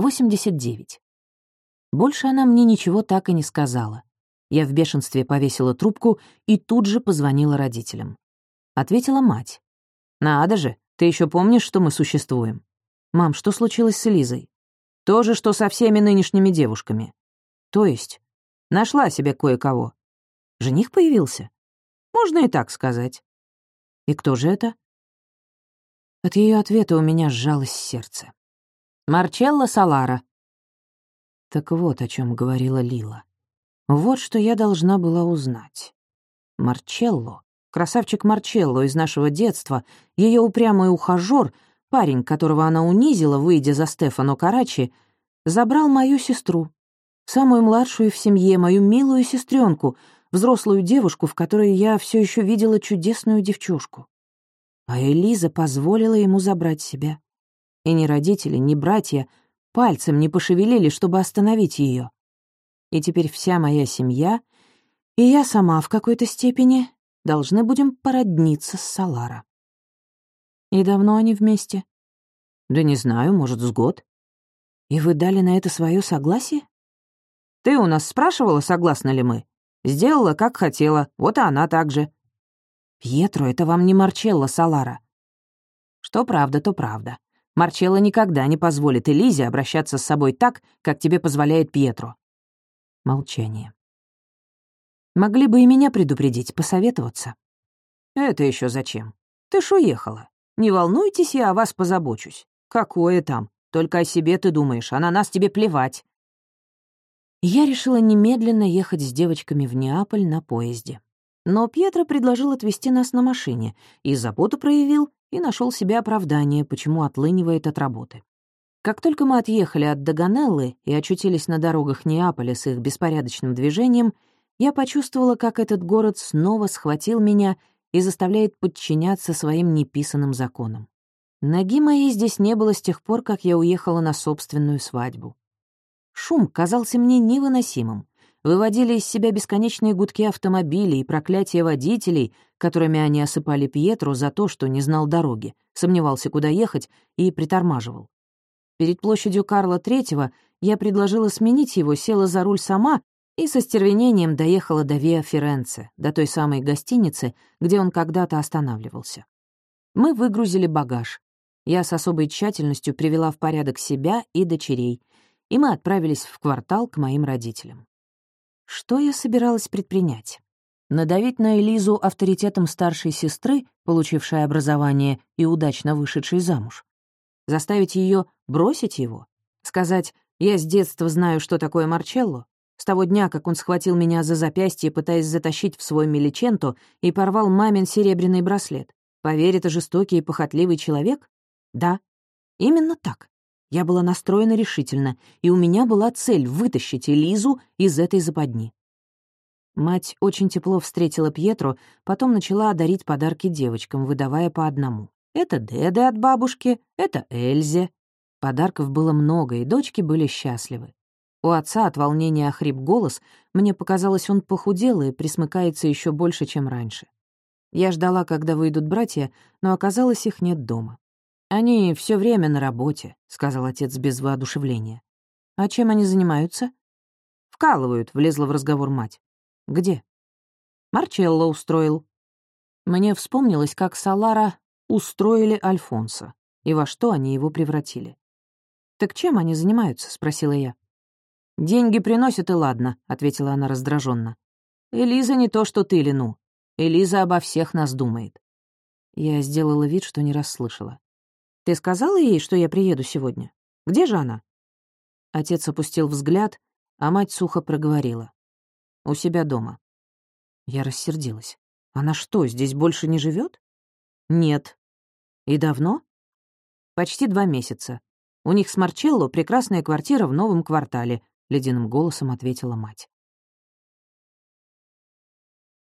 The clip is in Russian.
89. Больше она мне ничего так и не сказала. Я в бешенстве повесила трубку и тут же позвонила родителям. Ответила мать. «Надо же, ты еще помнишь, что мы существуем?» «Мам, что случилось с Элизой?» «То же, что со всеми нынешними девушками». «То есть?» «Нашла себе кое-кого». «Жених появился?» «Можно и так сказать». «И кто же это?» От ее ответа у меня сжалось сердце. «Марчелло Салара». Так вот о чем говорила Лила. Вот что я должна была узнать. Марчелло, красавчик Марчелло из нашего детства, ее упрямый ухажёр, парень, которого она унизила, выйдя за Стефано Карачи, забрал мою сестру, самую младшую в семье, мою милую сестренку, взрослую девушку, в которой я все еще видела чудесную девчушку. А Элиза позволила ему забрать себя. И ни родители, ни братья пальцем не пошевелили, чтобы остановить ее. И теперь вся моя семья, и я сама в какой-то степени, должны будем породниться с Салара. И давно они вместе? Да не знаю, может, с год. И вы дали на это свое согласие? Ты у нас спрашивала, согласны ли мы? Сделала, как хотела, вот и она так же. Пьетро, это вам не Марчелло Салара. Что правда, то правда. Марчелло никогда не позволит Элизе обращаться с собой так, как тебе позволяет Пьетро. Молчание. Могли бы и меня предупредить, посоветоваться. Это еще зачем? Ты ж уехала. Не волнуйтесь, я о вас позабочусь. Какое там? Только о себе ты думаешь, а на нас тебе плевать. Я решила немедленно ехать с девочками в Неаполь на поезде. Но Пьетро предложил отвезти нас на машине, и заботу проявил, и нашел себе оправдание, почему отлынивает от работы. Как только мы отъехали от Даганеллы и очутились на дорогах Неаполя с их беспорядочным движением, я почувствовала, как этот город снова схватил меня и заставляет подчиняться своим неписанным законам. Ноги моей здесь не было с тех пор, как я уехала на собственную свадьбу. Шум казался мне невыносимым, выводили из себя бесконечные гудки автомобилей и проклятия водителей, которыми они осыпали Пьетру за то, что не знал дороги, сомневался, куда ехать, и притормаживал. Перед площадью Карла Третьего я предложила сменить его, села за руль сама и со стервенением доехала до Виа Ференце, до той самой гостиницы, где он когда-то останавливался. Мы выгрузили багаж. Я с особой тщательностью привела в порядок себя и дочерей, и мы отправились в квартал к моим родителям. Что я собиралась предпринять? Надавить на Элизу авторитетом старшей сестры, получившей образование и удачно вышедшей замуж? Заставить ее бросить его? Сказать «я с детства знаю, что такое Марчелло»? С того дня, как он схватил меня за запястье, пытаясь затащить в свой меличенто и порвал мамин серебряный браслет. Поверь, это жестокий и похотливый человек? Да, именно так. Я была настроена решительно, и у меня была цель вытащить Элизу из этой западни. Мать очень тепло встретила Пьетро, потом начала одарить подарки девочкам, выдавая по одному. Это Деде от бабушки, это Эльзе. Подарков было много, и дочки были счастливы. У отца от волнения охрип голос, мне показалось, он похудел и присмыкается еще больше, чем раньше. Я ждала, когда выйдут братья, но оказалось, их нет дома. «Они все время на работе», — сказал отец без воодушевления. «А чем они занимаются?» «Вкалывают», — влезла в разговор мать. «Где?» «Марчелло устроил». Мне вспомнилось, как Салара устроили Альфонса, и во что они его превратили. «Так чем они занимаются?» — спросила я. «Деньги приносят, и ладно», — ответила она раздраженно. «Элиза не то, что ты, Лину. Элиза обо всех нас думает». Я сделала вид, что не расслышала. Ты сказала ей, что я приеду сегодня? Где же она?» Отец опустил взгляд, а мать сухо проговорила. «У себя дома». Я рассердилась. «Она что, здесь больше не живет? «Нет». «И давно?» «Почти два месяца. У них с Марчелло прекрасная квартира в новом квартале», — ледяным голосом ответила мать.